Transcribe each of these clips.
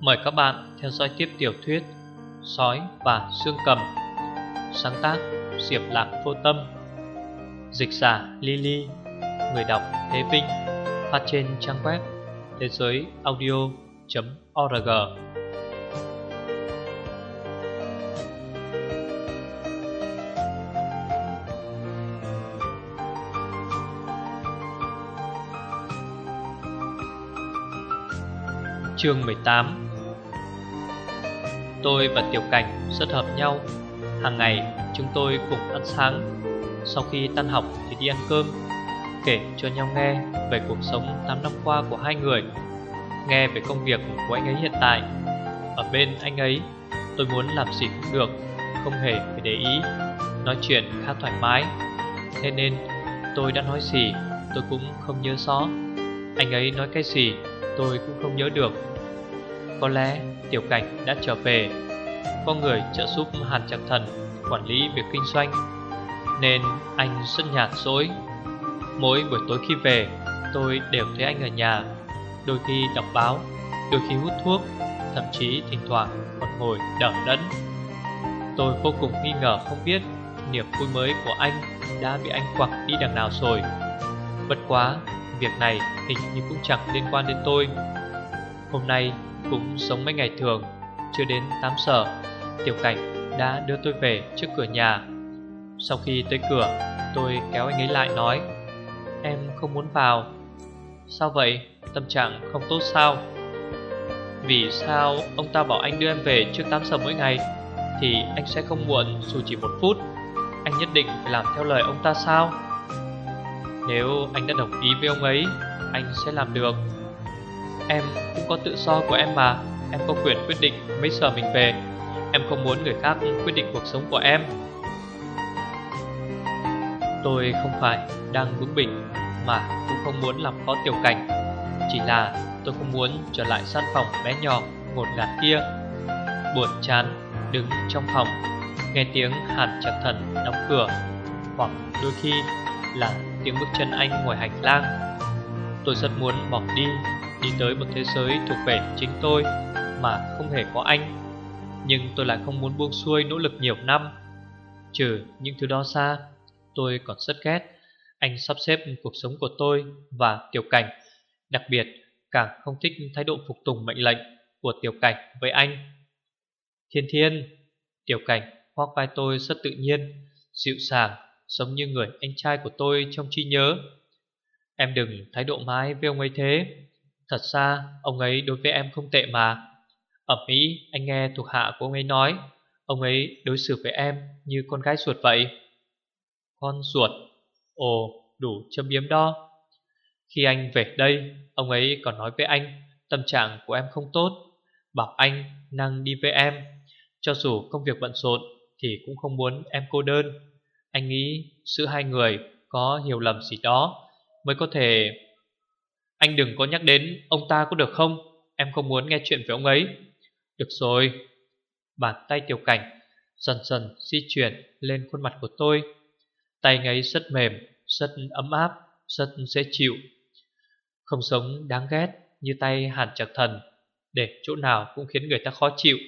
Mời các bạn theo dõi tiếp tiểu thuyết Sói và Sương Cầm. Sáng tác Diệp Lạc Vô Tâm. Dịch giả Lily. Người đọc Thế Vinh. Phát trên trang web thế giới audio.org Chương 18 Tôi và Tiểu Cảnh rất hợp nhau. Hàng ngày, chúng tôi cùng ăn sáng. Sau khi tan học thì đi ăn cơm, Kể cho nhau nghe về cuộc sống 8 năm qua của hai người, Nghe về công việc của anh ấy hiện tại. Ở bên anh ấy, tôi muốn làm gì cũng được, Không hề phải để ý, Nói chuyện khá thoải mái. Thế nên, tôi đã nói gì, tôi cũng không nhớ rõ. Anh ấy nói cái gì, tôi cũng không nhớ được. Có lẽ Tiểu Cảnh đã trở về. Có người trợ giúp Hàn Trạc Thần quản lý việc kinh doanh, Nên anh rất nhạt dối Mỗi buổi tối khi về, Tôi đều thấy anh ở nhà, Đôi khi đọc báo, Đôi khi hút thuốc, Thậm chí thỉnh thoảng còn ngồi đỡ đẫn. Tôi vô cùng nghi ngờ không biết Niềm vui mới của anh Đã bị anh quặc đi đằng nào rồi. Bất quá, Việc này hình như cũng chẳng liên quan đến tôi. Hôm nay cũng sống mấy ngày thường, Chưa đến 8 giờ, Tiểu cảnh đã đưa tôi về trước cửa nhà Sau khi tới cửa, Tôi kéo anh ấy lại nói, Em không muốn vào Sao vậy? Tâm trạng không tốt sao? Vì sao ông ta bảo anh đưa em về trước 8 giờ mỗi ngày, Thì anh sẽ không muộn dù chỉ một phút Anh nhất định phải làm theo lời ông ta sao? Nếu anh đã đồng ý với ông ấy, Anh sẽ làm được Em cũng có tự do của em mà. Em có quyền quyết định mấy giờ mình về. Em không muốn người khác quyết định cuộc sống của em. Tôi không phải đang bướng bỉnh Mà cũng không muốn làm khó tiểu cảnh. Chỉ là tôi không muốn trở lại gian phòng bé nhỏ ngột ngạt kia. Buồn chán đứng trong phòng, Nghe tiếng hàn chặt thần đóng cửa. Hoặc đôi khi là tiếng bước chân anh ngoài hành lang. Tôi rất muốn bỏ đi Đi tới một thế giới thuộc về chính tôi Mà không hề có anh. Nhưng tôi lại không muốn buông xuôi nỗ lực nhiều năm. Trừ những thứ đó xa Tôi còn rất ghét Anh sắp xếp cuộc sống của tôi và Tiểu Cảnh, Đặc biệt càng không thích thái độ phục tùng mệnh lệnh của Tiểu Cảnh với anh. Thiên Thiên, Tiểu Cảnh khoác vai tôi rất tự nhiên, Dịu dàng, Giống như người anh trai của tôi trong trí nhớ. Em đừng thái độ mái với ông ấy thế. Thật ra, ông ấy đối với em không tệ mà. Ở Mỹ anh nghe thuộc hạ của ông ấy nói, Ông ấy đối xử với em như con gái ruột vậy. Con ruột? Ồ, đủ châm biếm đó. Khi anh về đây, Ông ấy còn nói với anh, Tâm trạng của em không tốt. Bảo anh năng đi với em. Cho dù công việc bận rộn Thì cũng không muốn em cô đơn. Anh nghĩ giữa hai người có hiểu lầm gì đó Mới có thể anh đừng có nhắc đến ông ta có được không? Em không muốn nghe chuyện với ông ấy. Được rồi. Bàn tay tiểu cảnh Dần dần di chuyển lên khuôn mặt của tôi. Tay ấy rất mềm, Rất ấm áp, Rất dễ chịu. Không sống đáng ghét như tay hàn chặt thần, Để chỗ nào cũng khiến người ta khó chịu,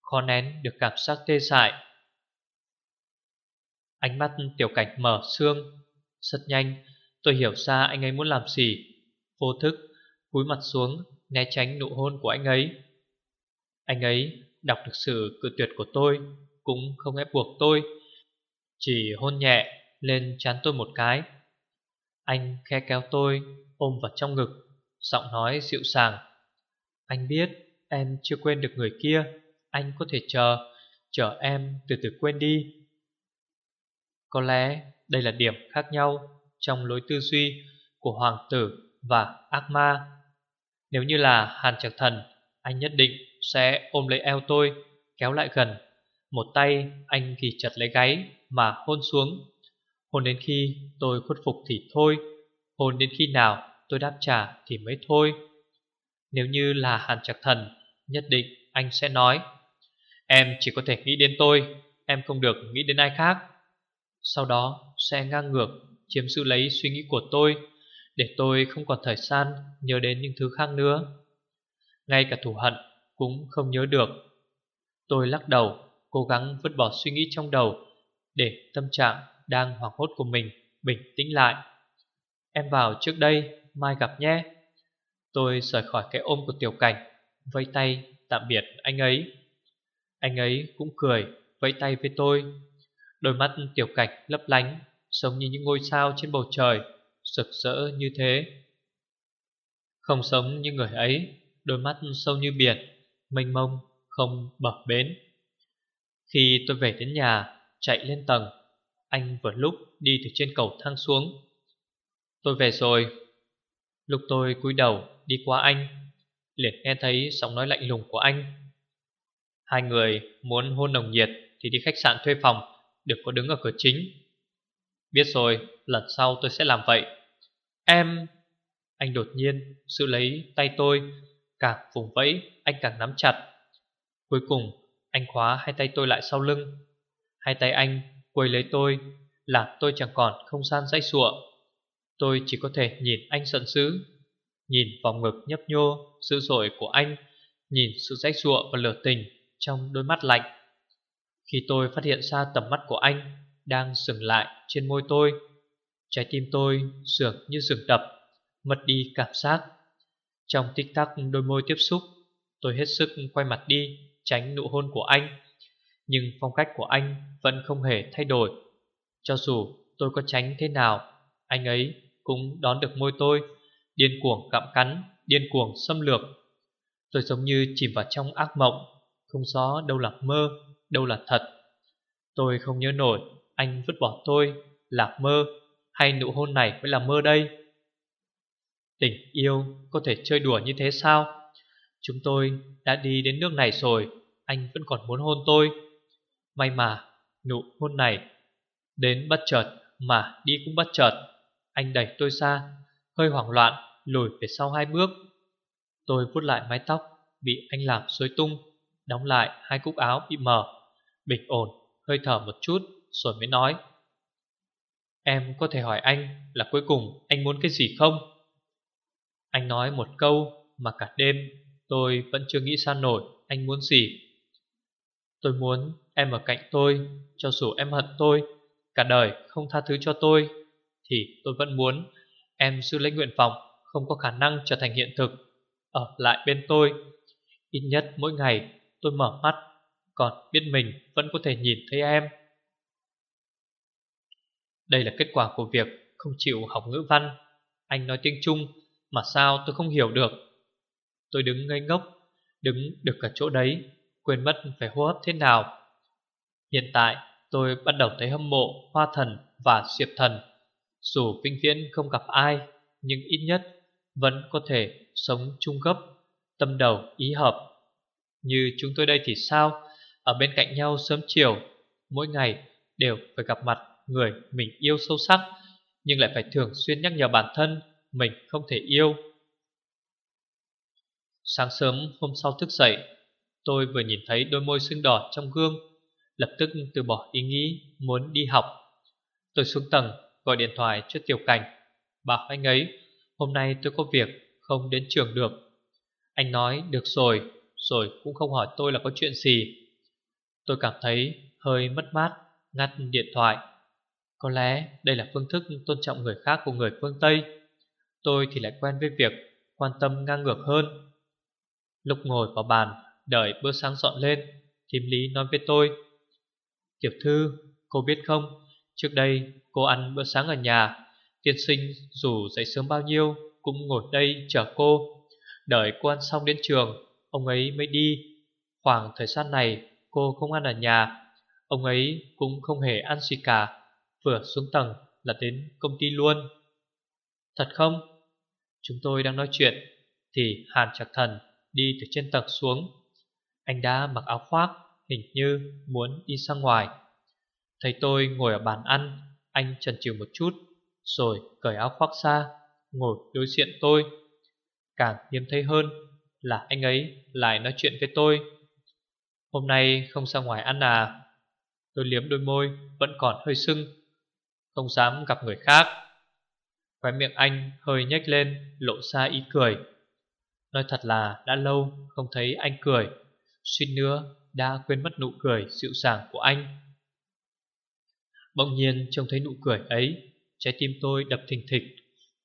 Khó nén được cảm giác tê dại. Ánh mắt tiểu cảnh mở xương, Rất nhanh, Tôi hiểu ra anh ấy muốn làm gì. Vô thức, cúi mặt xuống, Né tránh nụ hôn của anh ấy. Anh ấy đọc được sự cự tuyệt của tôi, Cũng không ép buộc tôi, Chỉ hôn nhẹ lên chán tôi một cái. Anh khe kéo tôi, Ôm vào trong ngực, Giọng nói dịu dàng. Anh biết em chưa quên được người kia, Anh có thể chờ Chờ em từ từ quên đi. Có lẽ đây là điểm khác nhau Trong lối tư duy của hoàng tử và ác ma Nếu như là hàn trạc thần, Anh nhất định sẽ ôm lấy eo tôi, Kéo lại gần. Một tay anh ghi chặt lấy gáy Mà hôn xuống. Hôn đến khi tôi khuất phục thì thôi, Hôn đến khi nào tôi đáp trả thì mới thôi. Nếu như là hàn trạc thần, Nhất định anh sẽ nói, Em chỉ có thể nghĩ đến tôi, Em không được nghĩ đến ai khác. Sau đó sẽ ngang ngược, Chiếm giữ lấy suy nghĩ của tôi. Để tôi không còn thời gian Nhớ đến những thứ khác nữa. Ngay cả thù hận cũng không nhớ được. Tôi lắc đầu, Cố gắng vứt bỏ suy nghĩ trong đầu Để tâm trạng đang hoảng hốt của mình Bình tĩnh lại. Em vào trước đây, Mai gặp nhé. Tôi rời khỏi cái ôm của tiểu cảnh, Vẫy tay tạm biệt anh ấy. Anh ấy cũng cười, Vẫy tay với tôi. Đôi mắt tiểu cảnh lấp lánh, Giống như những ngôi sao trên bầu trời. Sực rỡ như thế. Không sống như người ấy, Đôi mắt sâu như biển, Mênh mông, không bập bến. Khi tôi về đến nhà, Chạy lên tầng, Anh vừa lúc đi từ trên cầu thang xuống. Tôi về rồi. Lúc tôi cúi đầu đi qua anh, Liền nghe thấy giọng nói lạnh lùng của anh. Hai người muốn hôn nồng nhiệt Thì đi khách sạn thuê phòng, Đừng có đứng ở cửa chính. Biết rồi, lần sau tôi sẽ làm vậy. Em, Anh đột nhiên sự lấy tay tôi Càng vùng vẫy anh càng nắm chặt. Cuối cùng, anh khóa hai tay tôi lại sau lưng. Hai tay anh quay lấy tôi, Làm tôi chẳng còn không gian dãy sụa. Tôi chỉ có thể nhìn anh giận dữ, Nhìn vòng ngực nhấp nhô Dữ dội của anh, Nhìn sự dãy sụa và lửa tình Trong đôi mắt lạnh. Khi tôi phát hiện ra tầm mắt của anh Đang dừng lại trên môi tôi Trái tim tôi dường như dừng đập, Mất đi cảm giác. Trong tích tắc đôi môi tiếp xúc, Tôi hết sức quay mặt đi, Tránh nụ hôn của anh. Nhưng phong cách của anh vẫn không hề thay đổi. Cho dù tôi có tránh thế nào, Anh ấy cũng đón được môi tôi, Điên cuồng cạm cắn, Điên cuồng xâm lược. Tôi giống như chìm vào trong ác mộng, Không rõ đâu là mơ, Đâu là thật. Tôi không nhớ nổi Anh vứt bỏ tôi, lạc mơ. Hay nụ hôn này mới là mơ đây? Tình yêu có thể chơi đùa như thế sao? Chúng tôi đã đi đến nước này rồi, Anh vẫn còn muốn hôn tôi. May mà nụ hôn này Đến bất chợt mà đi cũng bất chợt. Anh đẩy tôi ra, Hơi hoảng loạn, lùi về sau hai bước. Tôi vuốt lại mái tóc Bị anh làm xối tung, Đóng lại hai cúc áo bị mở Bình ổn, hơi thở một chút Rồi mới nói. Em có thể hỏi anh là cuối cùng anh muốn cái gì không? Anh nói một câu mà cả đêm tôi vẫn chưa nghĩ ra nổi anh muốn gì. Tôi muốn em ở cạnh tôi, cho dù em hận tôi, cả đời không tha thứ cho tôi, thì tôi vẫn muốn em giữ lấy nguyện vọng không có khả năng trở thành hiện thực, ở lại bên tôi. Ít nhất mỗi ngày tôi mở mắt, còn biết mình vẫn có thể nhìn thấy em. Đây là kết quả của việc không chịu học ngữ văn. Anh nói tiếng Trung mà sao tôi không hiểu được. Tôi đứng ngây ngốc, đứng được cả chỗ đấy, quên mất phải hô hấp thế nào. Hiện tại tôi bắt đầu thấy hâm mộ hoa thần và diệp thần. Dù vĩnh viễn không gặp ai, nhưng ít nhất vẫn có thể sống chung gấp, tâm đầu ý hợp. Như chúng tôi đây thì sao? Ở bên cạnh nhau sớm chiều, mỗi ngày đều phải gặp mặt người mình yêu sâu sắc, nhưng lại phải thường xuyên nhắc nhở bản thân mình không thể yêu. Sáng sớm hôm sau thức dậy Tôi vừa nhìn thấy đôi môi sưng đỏ trong gương Lập tức từ bỏ ý nghĩ muốn đi học. Tôi xuống tầng gọi điện thoại cho Tiểu Cảnh Bảo anh ấy Hôm nay tôi có việc không đến trường được. Anh nói được rồi Rồi cũng không hỏi tôi là có chuyện gì. Tôi cảm thấy hơi mất mát Ngắt điện thoại. Có lẽ đây là phương thức tôn trọng người khác của người phương Tây. Tôi thì lại quen với việc quan tâm ngang ngược hơn. Lúc ngồi vào bàn, Đợi bữa sáng dọn lên Thím Lý nói với tôi, Tiểu thư, cô biết không? Trước đây cô ăn bữa sáng ở nhà. Tiên sinh dù dậy sớm bao nhiêu Cũng ngồi đây chờ cô. Đợi cô ăn xong đến trường, Ông ấy mới đi. Khoảng thời gian này cô không ăn ở nhà. Ông ấy cũng không hề ăn gì cả. Vừa xuống tầng là đến công ty luôn Thật không? Chúng tôi đang nói chuyện Thì Hàn Trạc Thần đi từ trên tầng xuống. Anh đã mặc áo khoác, hình như muốn đi sang ngoài. Thấy tôi ngồi ở bàn ăn, anh chần chừ một chút, rồi cởi áo khoác ra, ngồi đối diện tôi. Càng hiếm thấy hơn là anh ấy lại nói chuyện với tôi. Hôm nay không ra ngoài ăn à? Tôi liếm đôi môi vẫn còn hơi sưng, không dám gặp người khác. Khóe miệng anh hơi nhếch lên, lộ ra ý cười. Nói thật là đã lâu không thấy anh cười. Suýt nữa đã quên mất nụ cười dịu dàng của anh. Bỗng nhiên trông thấy nụ cười ấy Trái tim tôi đập thình thịch.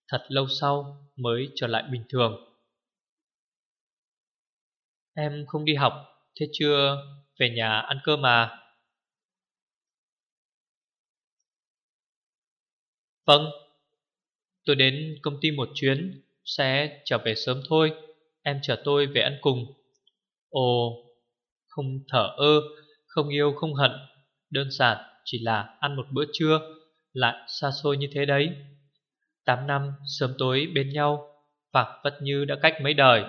Thật lâu sau mới trở lại bình thường. Em không đi học Thế chưa? Về nhà ăn cơm mà Vâng. Tôi đến công ty một chuyến, Sẽ trở về sớm thôi. Em chờ tôi về ăn cùng. Ồ, Không thở ơ, Không yêu, không hận. Đơn giản chỉ là ăn một bữa trưa, Lại xa xôi như thế đấy. Tám năm sớm tối bên nhau Phạc vất như đã cách mấy đời.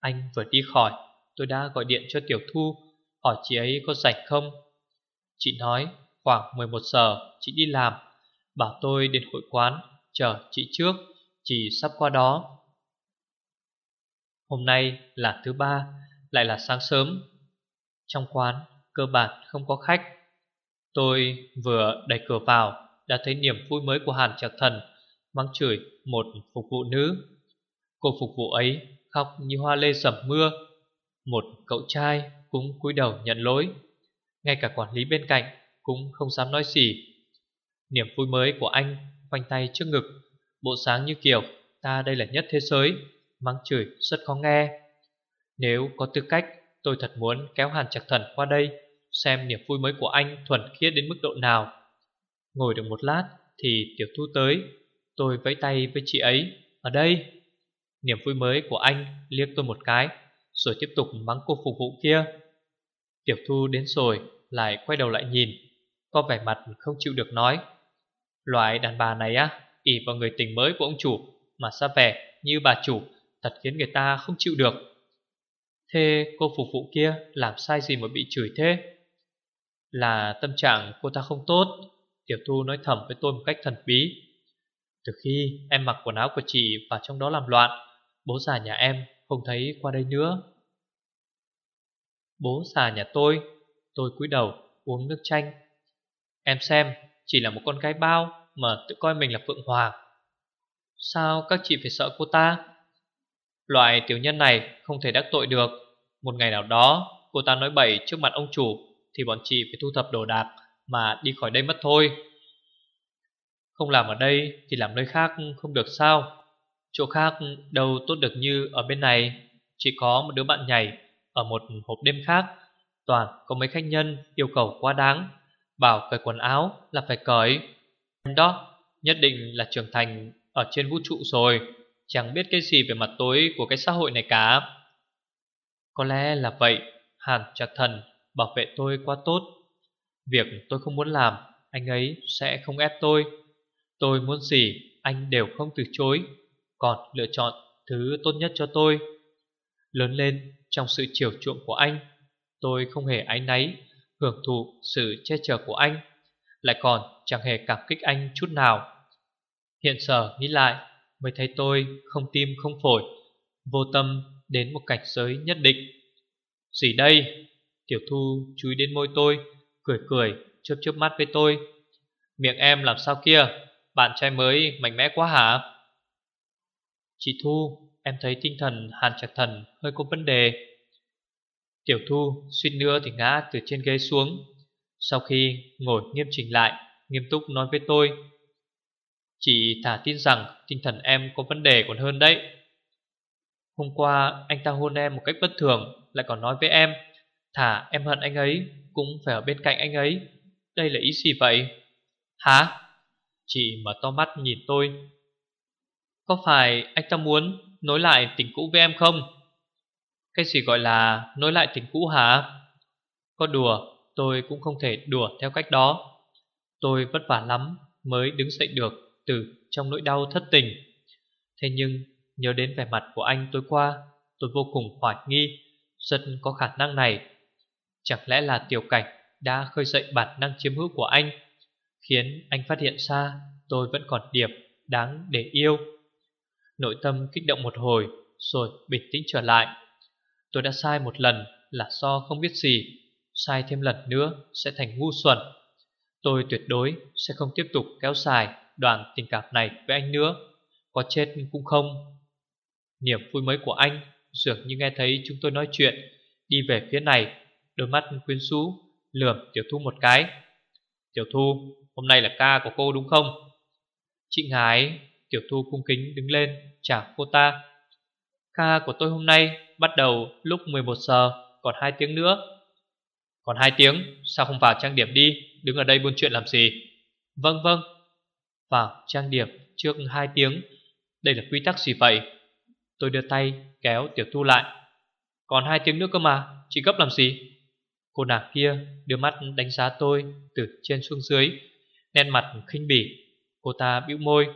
Anh vừa đi khỏi, Tôi đã gọi điện cho Tiểu Thu, Hỏi chị ấy có rảnh không. Chị nói, khoảng 11 giờ Chị đi làm. Bảo tôi đến hội quán, Chờ chị trước, Chị sắp qua đó. Hôm nay là thứ ba, Lại là sáng sớm. Trong quán, cơ bản không có khách. Tôi vừa đẩy cửa vào, Đã thấy niềm vui mới của Hàn Trạc Thần, Mắng chửi một phục vụ nữ. Cô phục vụ ấy khóc như hoa lê dầm mưa. Một cậu trai cũng cúi đầu nhận lỗi. Ngay cả quản lý bên cạnh cũng không dám nói gì. Niềm vui mới của anh khoanh tay trước ngực. Bộ sáng như kiểu, ta đây là nhất thế giới, Mắng chửi rất khó nghe. Nếu có tư cách, Tôi thật muốn kéo Hàn chặt Thần qua đây, Xem niềm vui mới của anh thuần khiết đến mức độ nào. Ngồi được một lát Thì Tiểu Thu tới, Tôi vẫy tay với chị ấy, Ở đây. Niềm vui mới của anh liếc tôi một cái, Rồi tiếp tục mắng cô phục vụ kia. Tiểu Thu đến rồi, Lại quay đầu lại nhìn, Có vẻ mặt không chịu được nói Loại đàn bà này á ỉ vào người tình mới của ông chủ Mà xa vẻ như bà chủ, Thật khiến người ta không chịu được. Thế cô phục vụ kia Làm sai gì mà bị chửi thế? Là tâm trạng cô ta không tốt, Tiểu Thu nói thầm với tôi một cách thần bí. Từ khi em mặc quần áo của chị và trong đó làm loạn, Bố già nhà em không thấy qua đây nữa. Bố già nhà tôi Tôi cúi đầu uống nước chanh. Em xem chỉ là một con gái bao Mà tự coi mình là Phượng Hoàng Sao các chị phải sợ cô ta? Loại tiểu nhân này không thể đắc tội được. Một ngày nào đó, Cô ta nói bậy trước mặt ông chủ, Thì bọn chị phải thu thập đồ đạc Mà đi khỏi đây mất thôi. Không làm ở đây Thì làm nơi khác không được sao. Chỗ khác đâu tốt được như ở bên này. Chỉ có một đứa bạn nhảy Ở một hộp đêm khác. Toàn có mấy khách nhân yêu cầu quá đáng. Bảo cởi quần áo là phải cởi. Em đó, nhất định là trưởng thành Ở trên vũ trụ rồi, Chẳng biết cái gì về mặt tối của cái xã hội này cả. Có lẽ là vậy Hàn chặt thần bảo vệ tôi quá tốt. Việc tôi không muốn làm, Anh ấy sẽ không ép tôi. Tôi muốn gì, anh đều không từ chối, Còn lựa chọn thứ tốt nhất cho tôi. Lớn lên trong sự chiều chuộng của anh, Tôi không hề áy náy. Hưởng thụ sự che chở của anh, Lại còn chẳng hề cảm kích anh chút nào. Hiện giờ nghĩ lại, Mới thấy tôi không tim không phổi, Vô tâm đến một cảnh giới nhất định. Gì đây? Tiểu thu chúi đến môi tôi, Cười cười, chớp chớp mắt với tôi. Miệng em làm sao kia? Bạn trai mới mạnh mẽ quá hả? Chị Thu, Em thấy tinh thần hàn chặt thần Hơi có vấn đề. Tiểu Thu suýt nữa thì ngã từ trên ghế xuống. Sau khi ngồi nghiêm chỉnh lại, Nghiêm túc nói với tôi, Chị thả tin rằng tinh thần em có vấn đề còn hơn đấy. Hôm qua anh ta hôn em một cách bất thường, Lại còn nói với em, Thả, em hận anh ấy, Cũng phải ở bên cạnh anh ấy. Đây là ý gì vậy? Hả? Chị mở to mắt nhìn tôi. Có phải anh ta muốn nối lại tình cũ với em không? Cái gì gọi là nối lại tình cũ hả? Có đùa, Tôi cũng không thể đùa theo cách đó. Tôi vất vả lắm Mới đứng dậy được từ trong nỗi đau thất tình. Thế nhưng, nhớ đến vẻ mặt của anh tối qua, Tôi vô cùng hoài nghi, Rất có khả năng này. Chẳng lẽ là tiểu cảnh đã khơi dậy bản năng chiếm hữu của anh, Khiến anh phát hiện ra tôi vẫn còn điểm đáng để yêu? Nội tâm kích động một hồi, Rồi bình tĩnh trở lại. Tôi đã sai một lần là do không biết gì, Sai thêm lần nữa sẽ thành ngu xuẩn. Tôi tuyệt đối sẽ không tiếp tục kéo dài đoạn tình cảm này với anh nữa. Có chết cũng không. Niềm vui mới của anh Dường như nghe thấy chúng tôi nói chuyện, Đi về phía này, Đôi mắt quyến rũ, Lườm Tiểu Thu một cái. Tiểu Thu, Hôm nay là ca của cô đúng không? Chị ngái Tiểu Thu cung kính đứng lên chào cô ta. Ca của tôi hôm nay bắt đầu lúc 11 giờ, Còn 2 tiếng nữa. Còn 2 tiếng, Sao không vào trang điểm đi? Đứng ở đây buôn chuyện làm gì? Vâng vâng. Vào trang điểm trước 2 tiếng. Đây là quy tắc gì vậy? Tôi đưa tay kéo Tiểu Thu lại. Còn 2 tiếng nữa cơ mà, Chị gấp làm gì? Cô nàng kia đưa mắt đánh giá tôi Từ trên xuống dưới, Nét mặt khinh bỉ. Cô ta bĩu môi.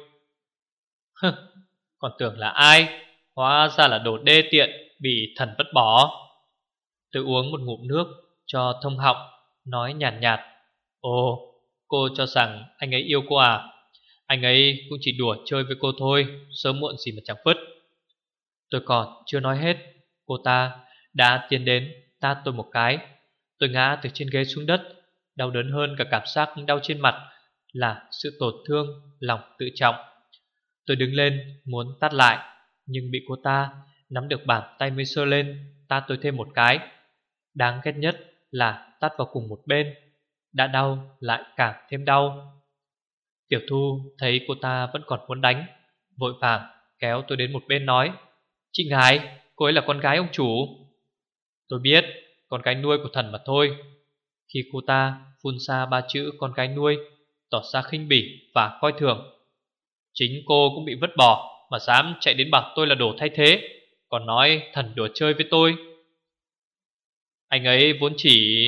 Còn tưởng là ai? Hóa ra là đồ đê tiện Bị thần vứt bỏ. Tôi uống một ngụm nước cho thông họng Nói nhàn nhạt, nhạt Ồ cô cho rằng anh ấy yêu cô à? Anh ấy cũng chỉ đùa chơi với cô thôi Sớm muộn gì mà chẳng vứt. Tôi còn chưa nói hết Cô ta đã tiến đến tát tôi một cái. Tôi ngã từ trên ghế xuống đất Đau đớn hơn cả cảm giác đau trên mặt Là sự tổn thương Lòng tự trọng. Tôi đứng lên muốn tắt lại. Nhưng bị cô ta nắm được bàn tay mới sơ lên Ta tôi thêm một cái. Đáng ghét nhất là tắt vào cùng một bên Đã đau lại càng thêm đau. Tiểu thu thấy cô ta vẫn còn muốn đánh Vội vàng kéo tôi đến một bên nói Chị gái, cô ấy là con gái ông chủ. Tôi biết Con gái nuôi của thần mà thôi. Khi cô ta phun ra ba chữ con gái nuôi Tỏ ra khinh bỉ và coi thường. Chính cô cũng bị vứt bỏ. Mà dám chạy đến bảo tôi là đồ thay thế, Còn nói thần đùa chơi với tôi. Anh ấy vốn chỉ,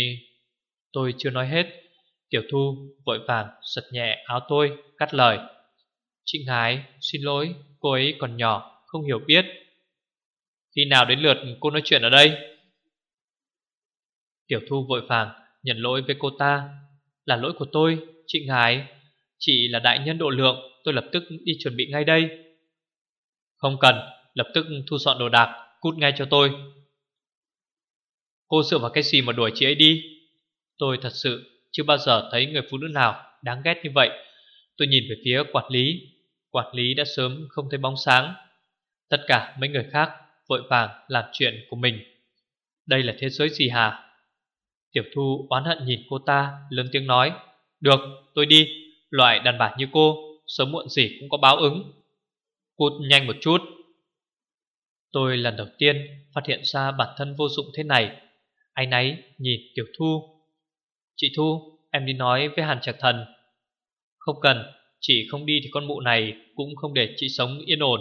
Tôi chưa nói hết. Tiểu thu vội vàng giật nhẹ áo tôi, Cắt lời. Chị Ngài, xin lỗi, Cô ấy còn nhỏ, không hiểu biết. Khi nào đến lượt cô nói chuyện ở đây? Tiểu thu vội vàng nhận lỗi với cô ta. Là lỗi của tôi, Chị Ngài, Chị là đại nhân độ lượng, Tôi lập tức đi chuẩn bị ngay đây. Không cần, Lập tức thu dọn đồ đạc, Cút ngay cho tôi. Cô dựa vào cái gì mà đuổi chị ấy đi? Tôi thật sự chưa bao giờ thấy người phụ nữ nào đáng ghét như vậy. Tôi nhìn về phía quản lý. Quản lý đã sớm không thấy bóng sáng. Tất cả mấy người khác vội vàng làm chuyện của mình. Đây là thế giới gì hả? Tiểu thu oán hận nhìn cô ta, lớn tiếng nói. Được, tôi đi. Loại đàn bà như cô, Sớm muộn gì cũng có báo ứng. Cút nhanh một chút. Tôi lần đầu tiên phát hiện ra bản thân vô dụng thế này. Anh ấy nhìn Tiểu Thu. Chị Thu, em đi nói với Hàn Trạc Thần. Không cần, Chị không đi thì con mụ này Cũng không để chị sống yên ổn.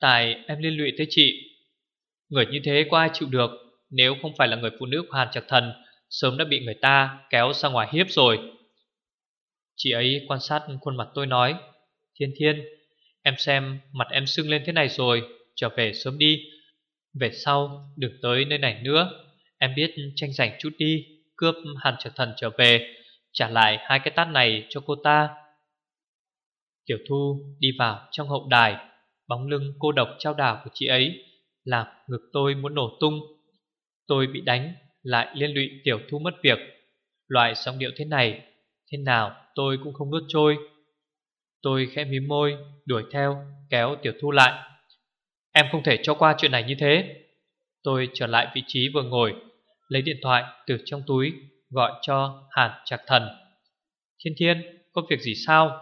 Tại em liên lụy tới chị. Người như thế có ai chịu được? Nếu không phải là người phụ nữ của Hàn Trạc Thần, Sớm đã bị người ta kéo ra ngoài hiếp rồi. Chị ấy quan sát khuôn mặt tôi nói, Thiên Thiên Em xem mặt em sưng lên thế này rồi, Trở về sớm đi. Về sau, đừng tới nơi này nữa. Em biết tranh giành chút đi, Cướp hàn Trở thần trở về. Trả lại hai cái tát này cho cô ta. Tiểu Thu đi vào trong hậu đài. Bóng lưng cô độc trao đảo của chị ấy, Làm ngực tôi muốn nổ tung. Tôi bị đánh, Lại liên lụy Tiểu Thu mất việc. Loại song điệu thế này, Thế nào tôi cũng không nuốt trôi. Tôi khẽ mím môi, Đuổi theo, kéo Tiểu Thu lại. Em không thể cho qua chuyện này như thế. Tôi trở lại vị trí vừa ngồi, Lấy điện thoại từ trong túi, Gọi cho Hàn Trạc Thần. Thiên Thiên, có việc gì sao?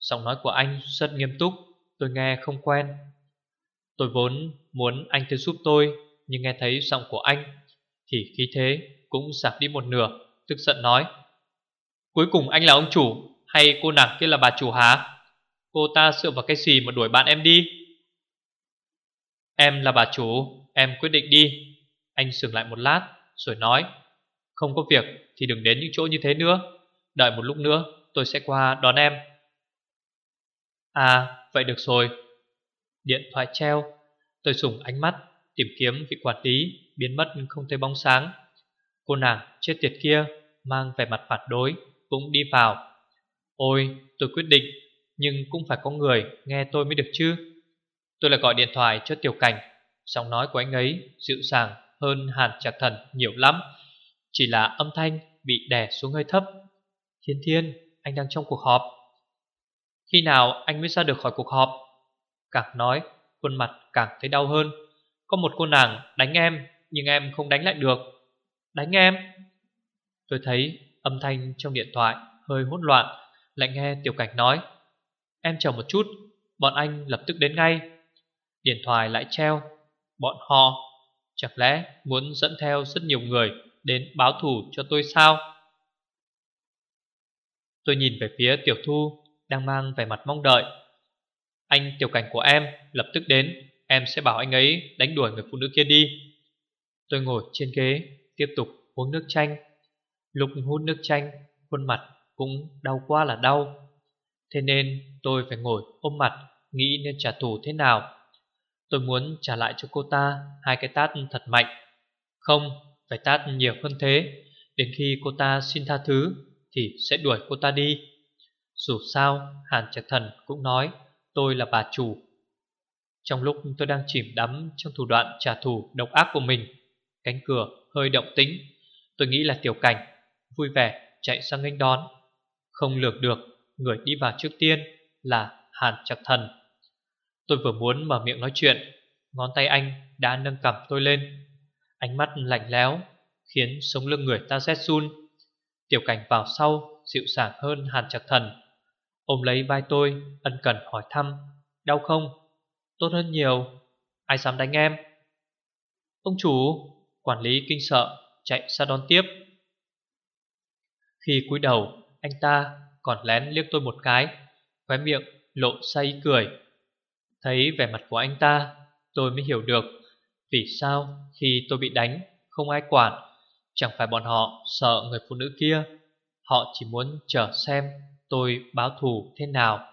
Giọng nói của anh rất nghiêm túc, Tôi nghe không quen. Tôi vốn muốn anh tới giúp tôi, Nhưng nghe thấy giọng của anh Thì khí thế cũng giảm đi một nửa, Tức giận nói, Cuối cùng anh là ông chủ hay cô nàng kia là bà chủ hả? Cô ta dựa vào cái gì mà đuổi bạn em đi? Em là bà chủ, Em quyết định đi. Anh dừng lại một lát, rồi nói, Không có việc thì đừng đến những chỗ như thế nữa. Đợi một lúc nữa, tôi sẽ qua đón em. À vậy được rồi. Điện thoại treo. Tôi dùng ánh mắt tìm kiếm vị quản lý Biến mất không thấy bóng sáng. Cô nàng chết tiệt kia, Mang vẻ mặt phản đối, Cũng đi vào. Ôi tôi quyết định Nhưng cũng phải có người nghe tôi mới được chứ. Tôi lại gọi điện thoại cho Tiểu Cảnh Giọng nói của anh ấy dịu dàng hơn Hàn Trạc Thần nhiều lắm. Chỉ là âm thanh bị đè xuống hơi thấp. Thiên Thiên, anh đang trong cuộc họp. Khi nào anh mới ra được khỏi cuộc họp? Càng nói, Khuôn mặt càng thấy đau hơn. Có một cô nàng đánh em Nhưng em không đánh lại được. Đánh em? Tôi thấy âm thanh trong điện thoại hơi hỗn loạn. Lại nghe Tiểu Cảnh nói, Em chờ một chút, Bọn anh lập tức đến ngay. Điện thoại lại treo, Bọn họ Chẳng lẽ muốn dẫn theo rất nhiều người Đến báo thủ cho tôi sao? Tôi nhìn về phía Tiểu Thu Đang mang vẻ mặt mong đợi. Anh Tiểu Cảnh của em lập tức đến, Em sẽ bảo anh ấy đánh đuổi người phụ nữ kia đi. Tôi ngồi trên ghế, Tiếp tục uống nước chanh. Lúc hút nước chanh, Khuôn mặt cũng đau quá là đau. Thế nên tôi phải ngồi ôm mặt Nghĩ nên trả thù thế nào. Tôi muốn trả lại cho cô ta Hai cái tát thật mạnh. Không, phải tát nhiều hơn thế. Đến khi cô ta xin tha thứ Thì sẽ đuổi cô ta đi. Dù sao Hàn Trạch Thần cũng nói Tôi là bà chủ. Trong lúc tôi đang chìm đắm Trong thủ đoạn trả thù độc ác của mình Cánh cửa hơi động tĩnh. Tôi nghĩ là tiểu cảnh Vui vẻ chạy sang nghênh đón. Không lược được Người đi vào trước tiên là Hàn Trạch Thần. Tôi vừa muốn mở miệng nói chuyện, Ngón tay anh đã nâng cầm tôi lên. Ánh mắt lạnh lẽo Khiến sống lưng người ta rét run. Tiểu cảnh vào sau Dịu dàng hơn hàn Trạch thần. Ôm lấy vai tôi, Ân cần hỏi thăm, Đau không? Tốt hơn nhiều. Ai dám đánh em? Ông chủ, Quản lý kinh sợ Chạy ra đón tiếp. Khi cúi đầu anh ta còn lén liếc tôi một cái, Khóe miệng lộ say cười. Thấy vẻ mặt của anh ta, Tôi mới hiểu được Vì sao khi tôi bị đánh, Không ai quản. Chẳng phải bọn họ sợ người phụ nữ kia, Họ chỉ muốn chờ xem tôi báo thù thế nào.